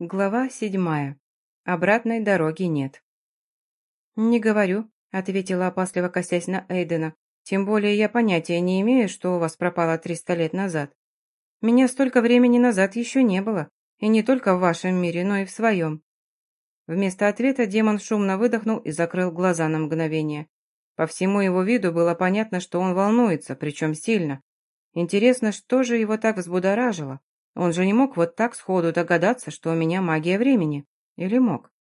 Глава седьмая. Обратной дороги нет. «Не говорю», — ответила опасливо косясь на Эйдена. «Тем более я понятия не имею, что у вас пропало триста лет назад. Меня столько времени назад еще не было, и не только в вашем мире, но и в своем». Вместо ответа демон шумно выдохнул и закрыл глаза на мгновение. По всему его виду было понятно, что он волнуется, причем сильно. Интересно, что же его так взбудоражило? Он же не мог вот так сходу догадаться, что у меня магия времени. Или мог?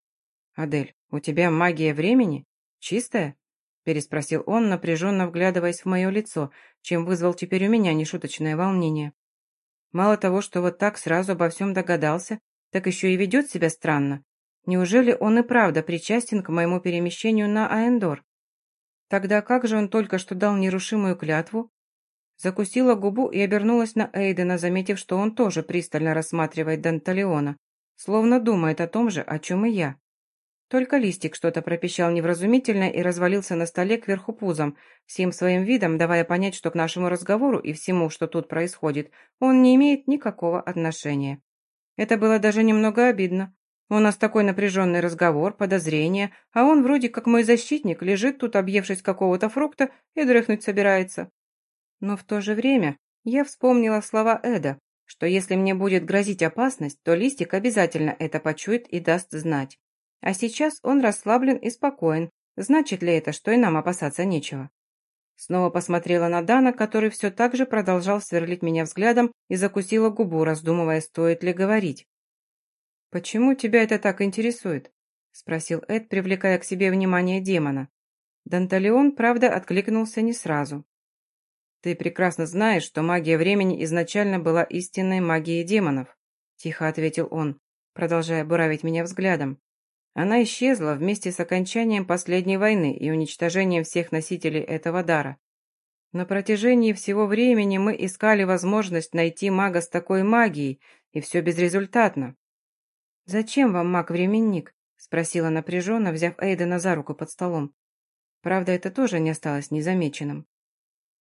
«Адель, у тебя магия времени? Чистая?» переспросил он, напряженно вглядываясь в мое лицо, чем вызвал теперь у меня нешуточное волнение. Мало того, что вот так сразу обо всем догадался, так еще и ведет себя странно. Неужели он и правда причастен к моему перемещению на Аэндор? Тогда как же он только что дал нерушимую клятву, Закусила губу и обернулась на Эйдена, заметив, что он тоже пристально рассматривает Данталеона, словно думает о том же, о чем и я. Только листик что-то пропищал невразумительно и развалился на столе кверху пузом, всем своим видом давая понять, что к нашему разговору и всему, что тут происходит, он не имеет никакого отношения. Это было даже немного обидно. У нас такой напряженный разговор, подозрения, а он вроде как мой защитник, лежит тут, объевшись какого-то фрукта, и дрыхнуть собирается. Но в то же время я вспомнила слова Эда, что если мне будет грозить опасность, то Листик обязательно это почует и даст знать. А сейчас он расслаблен и спокоен. Значит ли это, что и нам опасаться нечего? Снова посмотрела на Дана, который все так же продолжал сверлить меня взглядом и закусила губу, раздумывая, стоит ли говорить. «Почему тебя это так интересует?» – спросил Эд, привлекая к себе внимание демона. Данталеон, правда, откликнулся не сразу. «Ты прекрасно знаешь, что магия времени изначально была истинной магией демонов», тихо ответил он, продолжая буравить меня взглядом. Она исчезла вместе с окончанием последней войны и уничтожением всех носителей этого дара. На протяжении всего времени мы искали возможность найти мага с такой магией, и все безрезультатно. «Зачем вам маг-временник?» – спросила напряженно, взяв Эйдена за руку под столом. Правда, это тоже не осталось незамеченным.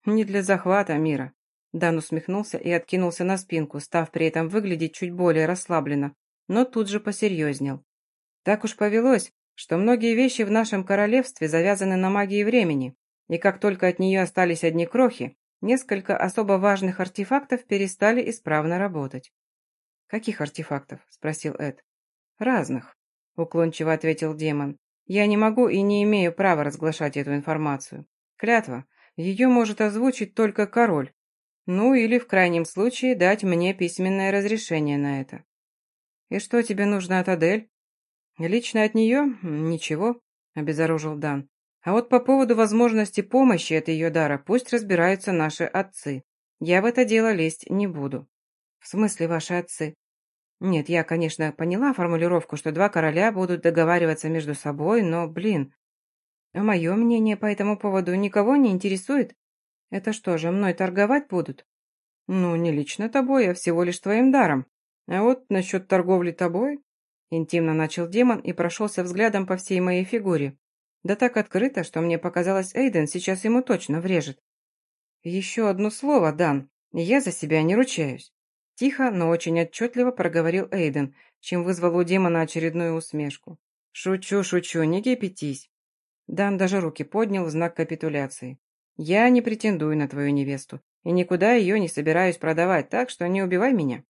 «Не для захвата мира». Дан усмехнулся и откинулся на спинку, став при этом выглядеть чуть более расслабленно, но тут же посерьезнел. «Так уж повелось, что многие вещи в нашем королевстве завязаны на магии времени, и как только от нее остались одни крохи, несколько особо важных артефактов перестали исправно работать». «Каких артефактов?» – спросил Эд. «Разных», – уклончиво ответил демон. «Я не могу и не имею права разглашать эту информацию. Клятва, ее может озвучить только король. Ну или, в крайнем случае, дать мне письменное разрешение на это. «И что тебе нужно от Адель?» «Лично от нее? Ничего», — обезоружил Дан. «А вот по поводу возможности помощи от ее дара пусть разбираются наши отцы. Я в это дело лезть не буду». «В смысле ваши отцы?» «Нет, я, конечно, поняла формулировку, что два короля будут договариваться между собой, но, блин, мое мнение по этому поводу никого не интересует? Это что же, мной торговать будут? Ну, не лично тобой, а всего лишь твоим даром. А вот насчет торговли тобой... Интимно начал демон и прошелся взглядом по всей моей фигуре. Да так открыто, что мне показалось, Эйден сейчас ему точно врежет. Еще одно слово, Дан, я за себя не ручаюсь. Тихо, но очень отчетливо проговорил Эйден, чем вызвал у демона очередную усмешку. «Шучу, шучу, не кипятись. Дан даже руки поднял в знак капитуляции. «Я не претендую на твою невесту, и никуда ее не собираюсь продавать, так что не убивай меня».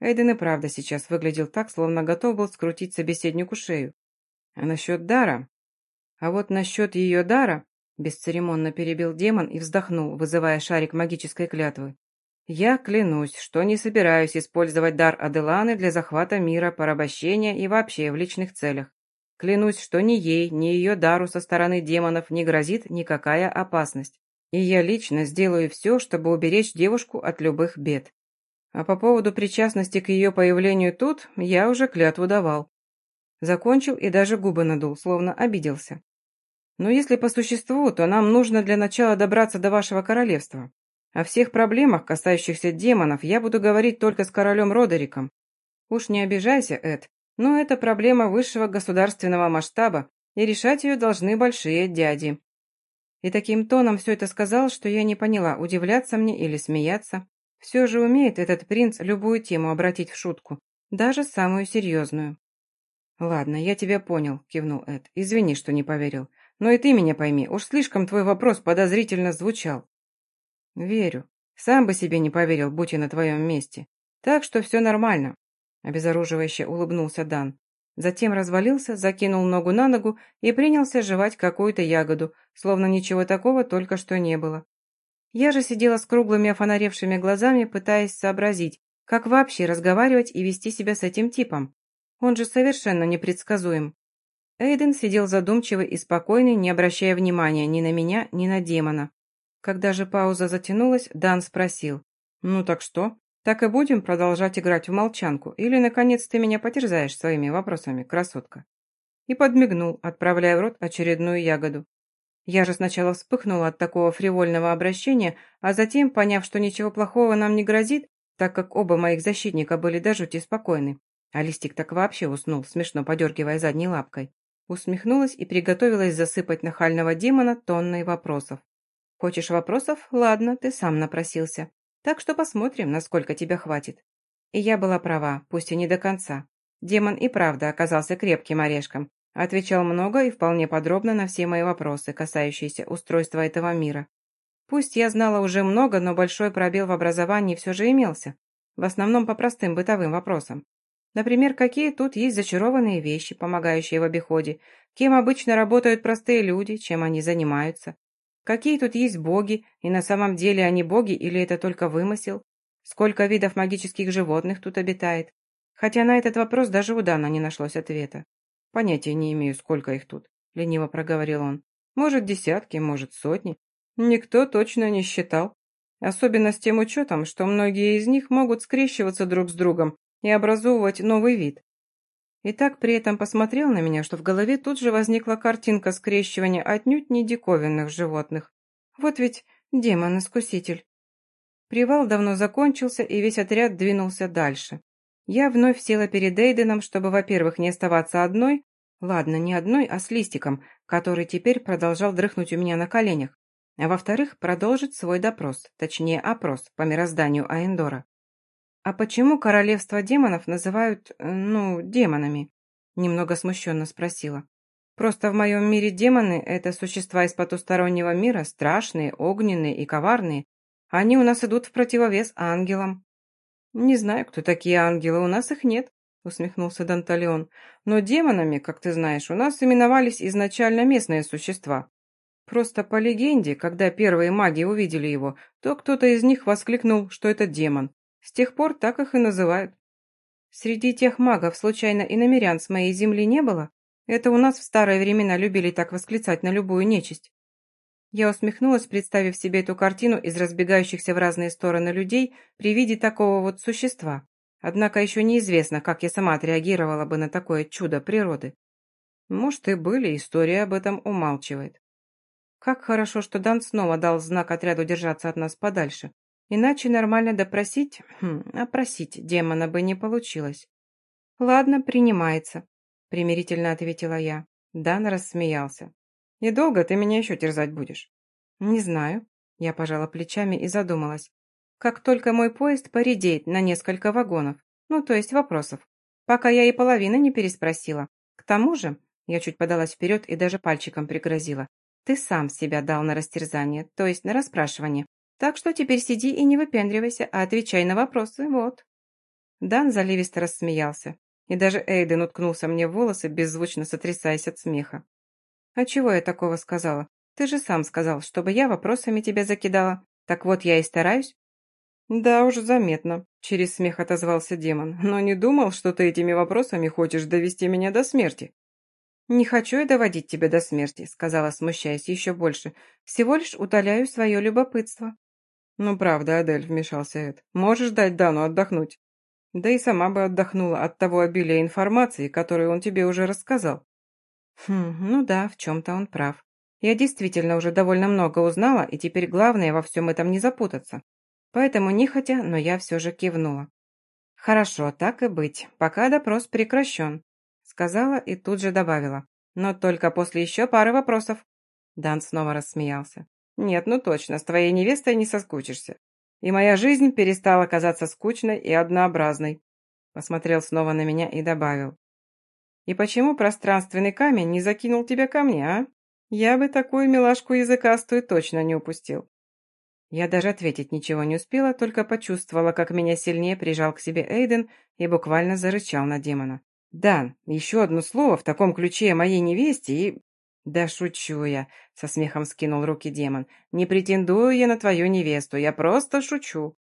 Эйден и правда сейчас выглядел так, словно готов был скрутить собеседнику шею. А насчет дара? А вот насчет ее дара, бесцеремонно перебил демон и вздохнул, вызывая шарик магической клятвы. Я клянусь, что не собираюсь использовать дар Аделаны для захвата мира, порабощения и вообще в личных целях. Клянусь, что ни ей, ни ее дару со стороны демонов не грозит никакая опасность. И я лично сделаю все, чтобы уберечь девушку от любых бед. А по поводу причастности к ее появлению тут, я уже клятву давал. Закончил и даже губы надул, словно обиделся. Но если по существу, то нам нужно для начала добраться до вашего королевства. О всех проблемах, касающихся демонов, я буду говорить только с королем Родериком. Уж не обижайся, Эд, но это проблема высшего государственного масштаба, и решать ее должны большие дяди. И таким тоном все это сказал, что я не поняла, удивляться мне или смеяться. Все же умеет этот принц любую тему обратить в шутку, Даже самую серьезную. «Ладно, я тебя понял», — кивнул Эд. «Извини, что не поверил. Но и ты меня пойми, уж слишком твой вопрос подозрительно звучал». «Верю. Сам бы себе не поверил, будь я на твоем месте. Так что все нормально», — обезоруживающе улыбнулся Дан. Затем развалился, закинул ногу на ногу и принялся жевать какую-то ягоду, словно ничего такого только что не было. Я же сидела с круглыми офонаревшими глазами, пытаясь сообразить, как вообще разговаривать и вести себя с этим типом. Он же совершенно непредсказуем. Эйден сидел задумчивый и спокойный, не обращая внимания ни на меня, ни на демона. Когда же пауза затянулась, Дан спросил. «Ну так что? Так и будем продолжать играть в молчанку? Или, наконец, ты меня потерзаешь своими вопросами, красотка?» И подмигнул, отправляя в рот очередную ягоду. Я же сначала вспыхнула от такого фривольного обращения, а затем, поняв, что ничего плохого нам не грозит, так как оба моих защитника были до жути спокойны, а листик так вообще уснул, смешно подергивая задней лапкой. Усмехнулась и приготовилась засыпать нахального демона тонной вопросов. «Хочешь вопросов? Ладно, ты сам напросился. Так что посмотрим, насколько тебя хватит». И я была права, пусть и не до конца. Демон и правда оказался крепким орешком. Отвечал много и вполне подробно на все мои вопросы, касающиеся устройства этого мира. Пусть я знала уже много, но большой пробел в образовании все же имелся. В основном по простым бытовым вопросам. Например, какие тут есть зачарованные вещи, помогающие в обиходе, кем обычно работают простые люди, чем они занимаются. Какие тут есть боги, и на самом деле они боги или это только вымысел? Сколько видов магических животных тут обитает? Хотя на этот вопрос даже у Дана не нашлось ответа. Понятия не имею, сколько их тут, лениво проговорил он. Может, десятки, может, сотни. Никто точно не считал. Особенно с тем учетом, что многие из них могут скрещиваться друг с другом и образовывать новый вид. И так при этом посмотрел на меня, что в голове тут же возникла картинка скрещивания отнюдь не диковинных животных. Вот ведь демон-искуситель. Привал давно закончился, и весь отряд двинулся дальше. Я вновь села перед Эйденом, чтобы, во-первых, не оставаться одной, ладно, не одной, а с листиком, который теперь продолжал дрыхнуть у меня на коленях, а во-вторых, продолжить свой допрос, точнее опрос по мирозданию Аэндора. «А почему королевство демонов называют, э, ну, демонами?» Немного смущенно спросила. «Просто в моем мире демоны – это существа из потустороннего мира, страшные, огненные и коварные. Они у нас идут в противовес ангелам». «Не знаю, кто такие ангелы, у нас их нет», – усмехнулся Данталион. «Но демонами, как ты знаешь, у нас именовались изначально местные существа. Просто по легенде, когда первые маги увидели его, то кто-то из них воскликнул, что это демон. С тех пор так их и называют. Среди тех магов, случайно, и намерян с моей земли не было? Это у нас в старые времена любили так восклицать на любую нечисть. Я усмехнулась, представив себе эту картину из разбегающихся в разные стороны людей при виде такого вот существа. Однако еще неизвестно, как я сама отреагировала бы на такое чудо природы. Может, и были, история об этом умалчивает. Как хорошо, что Дан снова дал знак отряду держаться от нас подальше. Иначе нормально допросить, хм, опросить демона бы не получилось. «Ладно, принимается», — примирительно ответила я. Дан рассмеялся. «И долго ты меня еще терзать будешь?» «Не знаю». Я пожала плечами и задумалась. «Как только мой поезд поредеет на несколько вагонов, ну, то есть вопросов, пока я и половины не переспросила. К тому же, я чуть подалась вперед и даже пальчиком пригрозила, ты сам себя дал на растерзание, то есть на расспрашивание, так что теперь сиди и не выпендривайся, а отвечай на вопросы, вот». Дан заливисто рассмеялся, и даже Эйден уткнулся мне в волосы, беззвучно сотрясаясь от смеха. «А чего я такого сказала? Ты же сам сказал, чтобы я вопросами тебя закидала. Так вот, я и стараюсь». «Да уж, заметно», — через смех отозвался демон, «но не думал, что ты этими вопросами хочешь довести меня до смерти». «Не хочу я доводить тебя до смерти», — сказала, смущаясь еще больше. «Всего лишь утоляю свое любопытство». «Ну правда, Адель», — вмешался Эд. «Можешь дать Дану отдохнуть?» «Да и сама бы отдохнула от того обилия информации, которую он тебе уже рассказал». «Хм, ну да, в чем-то он прав. Я действительно уже довольно много узнала, и теперь главное во всем этом не запутаться. Поэтому нехотя, но я все же кивнула. «Хорошо, так и быть. Пока допрос прекращен», — сказала и тут же добавила. «Но только после еще пары вопросов». Дан снова рассмеялся. Нет, ну точно, с твоей невестой не соскучишься. И моя жизнь перестала казаться скучной и однообразной. посмотрел снова на меня и добавил. «И почему пространственный камень не закинул тебя ко мне, а? Я бы такую милашку языкастую точно не упустил». Я даже ответить ничего не успела, только почувствовала, как меня сильнее прижал к себе Эйден и буквально зарычал на демона. «Дан, еще одно слово в таком ключе моей невесте и...» «Да шучу я», — со смехом скинул руки демон. «Не претендую я на твою невесту, я просто шучу».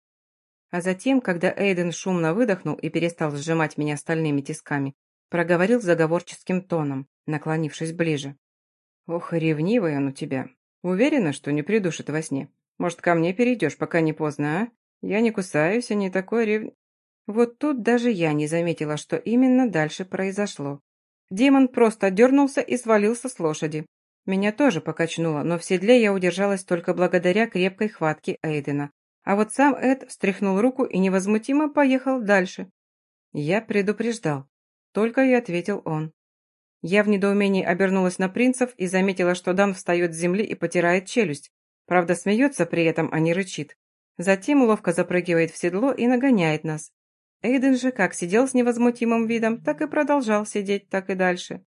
А затем, когда Эйден шумно выдохнул и перестал сжимать меня стальными тисками, проговорил заговорческим тоном, наклонившись ближе. «Ох, ревнивый он у тебя. Уверена, что не придушит во сне?» Может, ко мне перейдешь, пока не поздно, а? Я не кусаюсь, а не такой рев... Вот тут даже я не заметила, что именно дальше произошло. Демон просто дернулся и свалился с лошади. Меня тоже покачнуло, но в седле я удержалась только благодаря крепкой хватке Эйдена. А вот сам Эд встряхнул руку и невозмутимо поехал дальше. Я предупреждал. Только и ответил он. Я в недоумении обернулась на принцев и заметила, что Дан встает с земли и потирает челюсть. Правда, смеется при этом, а не рычит. Затем ловко запрыгивает в седло и нагоняет нас. Эйден же как сидел с невозмутимым видом, так и продолжал сидеть, так и дальше.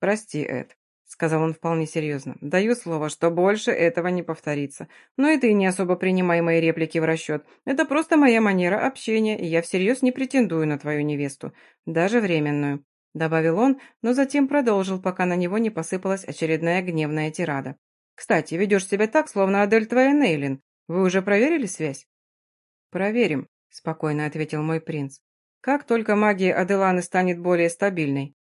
«Прости, Эд», — сказал он вполне серьезно. «Даю слово, что больше этого не повторится. Но и ты не особо принимай мои реплики в расчет. Это просто моя манера общения, и я всерьез не претендую на твою невесту, даже временную», — добавил он, но затем продолжил, пока на него не посыпалась очередная гневная тирада. Кстати, ведешь себя так, словно Адель твоя Нейлин. Вы уже проверили связь?» «Проверим», — спокойно ответил мой принц. «Как только магия Аделаны станет более стабильной».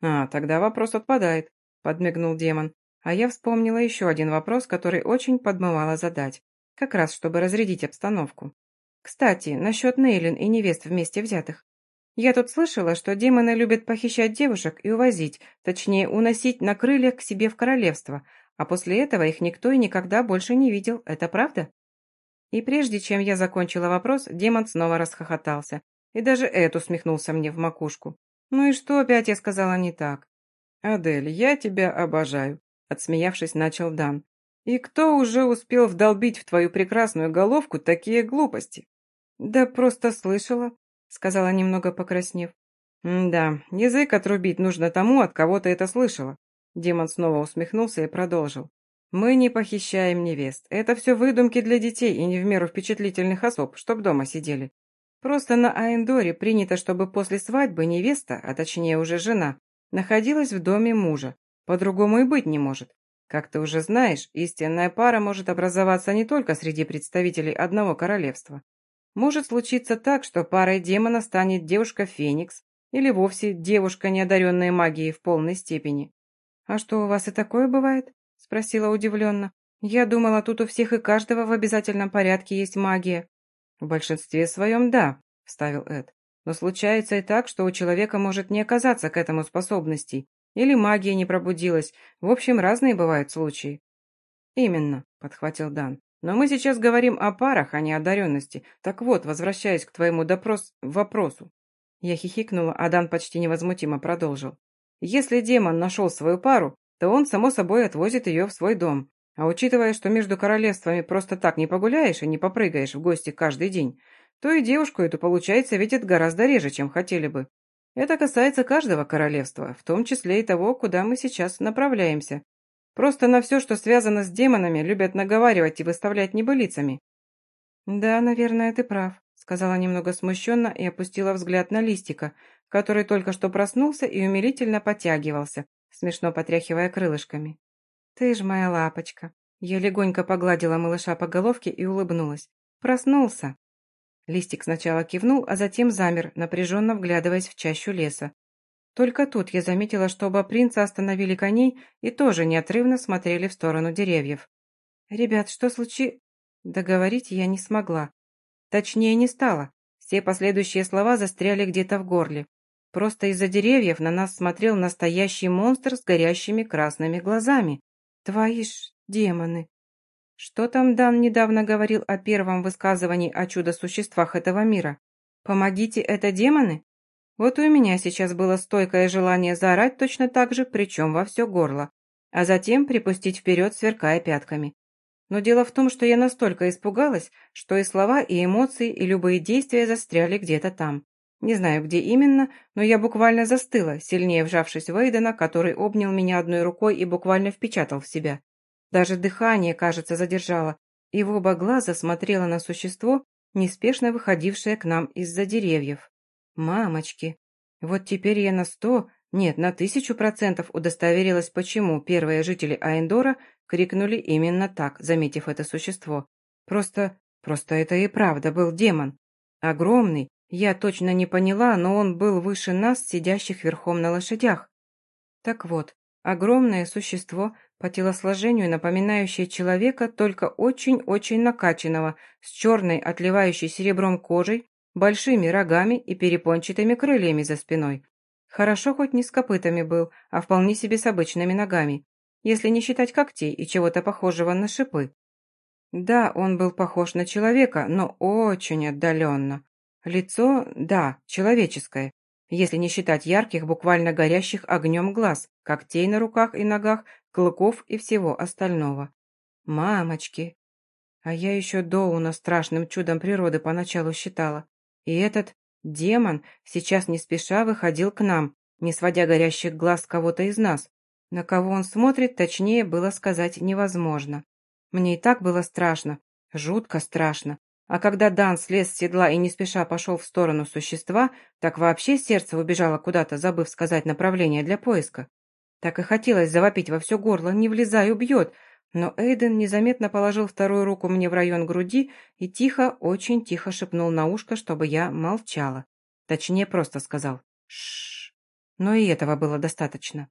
«А, тогда вопрос отпадает», — подмигнул демон. А я вспомнила еще один вопрос, который очень подмывала задать. Как раз, чтобы разрядить обстановку. Кстати, насчет Нейлин и невест вместе взятых. Я тут слышала, что демоны любят похищать девушек и увозить, точнее, уносить на крыльях к себе в королевство, а после этого их никто и никогда больше не видел. Это правда? И прежде чем я закончила вопрос, демон снова расхохотался. И даже Эд усмехнулся мне в макушку. «Ну и что опять я сказала не так?» «Адель, я тебя обожаю», — отсмеявшись, начал Дан. «И кто уже успел вдолбить в твою прекрасную головку такие глупости?» «Да просто слышала», — сказала немного покраснев. «Да, язык отрубить нужно тому, от кого ты это слышала. Демон снова усмехнулся и продолжил. «Мы не похищаем невест. Это все выдумки для детей и не в меру впечатлительных особ, чтоб дома сидели. Просто на Аэндоре принято, чтобы после свадьбы невеста, а точнее уже жена, находилась в доме мужа. По-другому и быть не может. Как ты уже знаешь, истинная пара может образоваться не только среди представителей одного королевства. Может случиться так, что парой демона станет девушка-феникс или вовсе девушка, неодаренная магией в полной степени. «А что, у вас и такое бывает?» – спросила удивленно. «Я думала, тут у всех и каждого в обязательном порядке есть магия». «В большинстве своем да», – вставил Эд. «Но случается и так, что у человека может не оказаться к этому способностей, или магия не пробудилась. В общем, разные бывают случаи». «Именно», – подхватил Дан. «Но мы сейчас говорим о парах, а не о одаренности. Так вот, возвращаясь к твоему допрос... вопросу». Я хихикнула, а Дан почти невозмутимо продолжил. Если демон нашел свою пару, то он, само собой, отвозит ее в свой дом. А учитывая, что между королевствами просто так не погуляешь и не попрыгаешь в гости каждый день, то и девушку эту, получается, видят гораздо реже, чем хотели бы. Это касается каждого королевства, в том числе и того, куда мы сейчас направляемся. Просто на все, что связано с демонами, любят наговаривать и выставлять небылицами. «Да, наверное, ты прав», — сказала немного смущенно и опустила взгляд на листика, который только что проснулся и умилительно подтягивался, смешно потряхивая крылышками. «Ты ж моя лапочка!» Я легонько погладила малыша по головке и улыбнулась. «Проснулся!» Листик сначала кивнул, а затем замер, напряженно вглядываясь в чащу леса. Только тут я заметила, что оба принца остановили коней и тоже неотрывно смотрели в сторону деревьев. «Ребят, что случи...» Договорить я не смогла. Точнее, не стала. Все последующие слова застряли где-то в горле. Просто из-за деревьев на нас смотрел настоящий монстр с горящими красными глазами. Твои ж демоны. Что там Дан недавно говорил о первом высказывании о чудо-существах этого мира? Помогите, это демоны? Вот у меня сейчас было стойкое желание заорать точно так же, причем во все горло, а затем припустить вперед, сверкая пятками. Но дело в том, что я настолько испугалась, что и слова, и эмоции, и любые действия застряли где-то там. Не знаю, где именно, но я буквально застыла, сильнее вжавшись в Эйдена, который обнял меня одной рукой и буквально впечатал в себя. Даже дыхание, кажется, задержало, и в оба глаза смотрела на существо, неспешно выходившее к нам из-за деревьев. Мамочки! Вот теперь я на сто, нет, на тысячу процентов удостоверилась, почему первые жители Аэндора крикнули именно так, заметив это существо. Просто, просто это и правда был демон. Огромный, я точно не поняла, но он был выше нас, сидящих верхом на лошадях. Так вот, огромное существо, по телосложению напоминающее человека, только очень-очень накачанного, с черной, отливающей серебром кожей, большими рогами и перепончатыми крыльями за спиной. Хорошо хоть не с копытами был, а вполне себе с обычными ногами, если не считать когтей и чего-то похожего на шипы. Да, он был похож на человека, но очень отдаленно. Лицо, да, человеческое, если не считать ярких, буквально горящих огнем глаз, когтей на руках и ногах, клыков и всего остального. Мамочки! А я еще Доуна страшным чудом природы поначалу считала. И этот демон сейчас не спеша выходил к нам, не сводя горящих глаз кого-то из нас. На кого он смотрит, точнее было сказать невозможно. Мне и так было страшно, жутко страшно. А когда Дан слез с седла и не спеша пошел в сторону существа, так вообще сердце убежало куда-то, забыв сказать направление для поиска. Так и хотелось завопить во все горло «Не влезай, убьет!» Но Эйден незаметно положил вторую руку мне в район груди и тихо, очень тихо шепнул на ушко, чтобы я молчала. Точнее, просто сказал «Шшш». Но и этого было достаточно.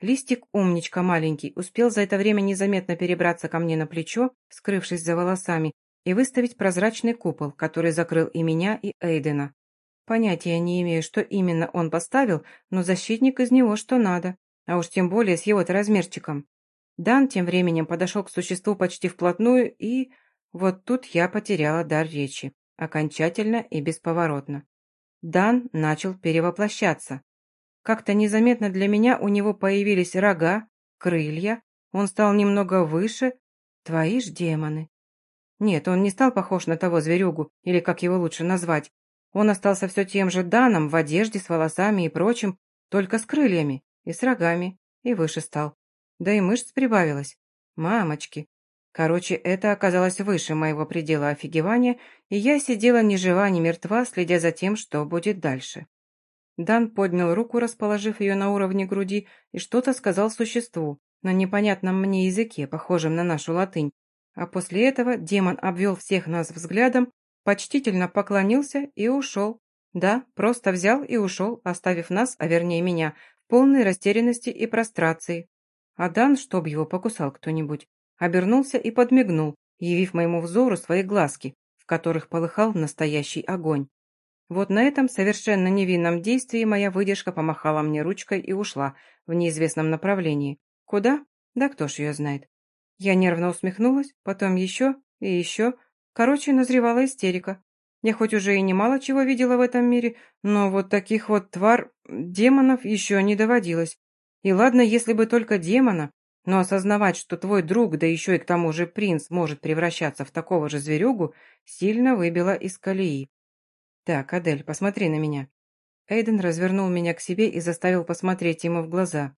Листик, умничка маленький, успел за это время незаметно перебраться ко мне на плечо, скрывшись за волосами, и выставить прозрачный купол, который закрыл и меня, и Эйдена. Понятия не имею, что именно он поставил, но защитник из него что надо, а уж тем более с его-то размерчиком. Дан тем временем подошел к существу почти вплотную, и... Вот тут я потеряла дар речи, окончательно и бесповоротно. Дан начал перевоплощаться. Как-то незаметно для меня у него появились рога, крылья, он стал немного выше. Твои ж демоны. Нет, он не стал похож на того зверюгу, или как его лучше назвать. Он остался все тем же Даном, в одежде, с волосами и прочим, только с крыльями и с рогами, и выше стал. Да и мышц прибавилось. Мамочки. Короче, это оказалось выше моего предела офигевания, и я сидела ни жива, ни мертва, следя за тем, что будет дальше. Дан поднял руку, расположив ее на уровне груди, и что-то сказал существу, на непонятном мне языке, похожем на нашу латынь. А после этого демон обвел всех нас взглядом, почтительно поклонился и ушел. Да, просто взял и ушел, оставив нас, а вернее меня, в полной растерянности и прострации. А Дан, чтоб его покусал кто-нибудь, обернулся и подмигнул, явив моему взору свои глазки, в которых полыхал настоящий огонь. Вот на этом совершенно невинном действии моя выдержка помахала мне ручкой и ушла в неизвестном направлении. Куда? Да кто ж ее знает. Я нервно усмехнулась, потом еще и еще. Короче, назревала истерика. Я хоть уже и немало чего видела в этом мире, но вот таких вот твар... демонов еще не доводилось. И ладно, если бы только демона, но осознавать, что твой друг, да еще и к тому же принц, может превращаться в такого же зверюгу, сильно выбило из колеи. «Так, Адель, посмотри на меня». Эйден развернул меня к себе и заставил посмотреть ему в глаза.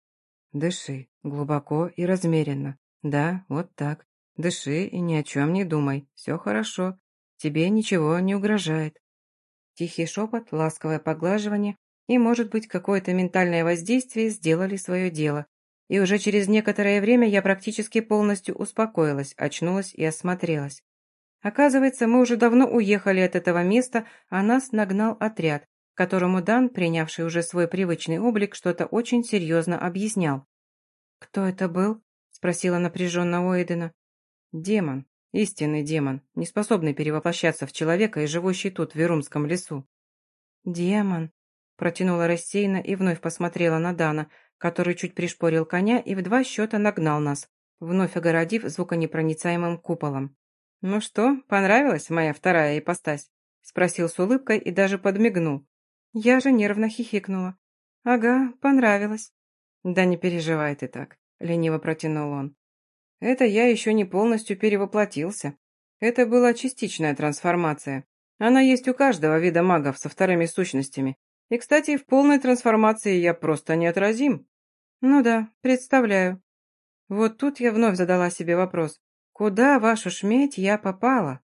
«Дыши, глубоко и размеренно. Да, вот так. Дыши и ни о чем не думай. Все хорошо. Тебе ничего не угрожает». Тихий шепот, ласковое поглаживание и, может быть, какое-то ментальное воздействие сделали свое дело. И уже через некоторое время я практически полностью успокоилась, очнулась и осмотрелась. Оказывается, мы уже давно уехали от этого места, а нас нагнал отряд, которому Дан, принявший уже свой привычный облик, что-то очень серьезно объяснял. «Кто это был?» – спросила напряженно Уэйдена. «Демон. Истинный демон, не способный перевоплощаться в человека и живущий тут, в Верумском лесу». «Демон», – протянула рассеянно и вновь посмотрела на Дана, который чуть пришпорил коня и в два счета нагнал нас, вновь огородив звуконепроницаемым куполом. «Ну что, понравилась моя вторая ипостась?» — спросил с улыбкой и даже подмигнул. Я же нервно хихикнула. «Ага, понравилось». «Да не переживай ты так», — лениво протянул он. «Это я еще не полностью перевоплотился. Это была частичная трансформация. Она есть у каждого вида магов со вторыми сущностями. И, кстати, в полной трансформации я просто неотразим. Ну да, представляю. Вот тут я вновь задала себе вопрос. Куда, вашу шметь, я попала?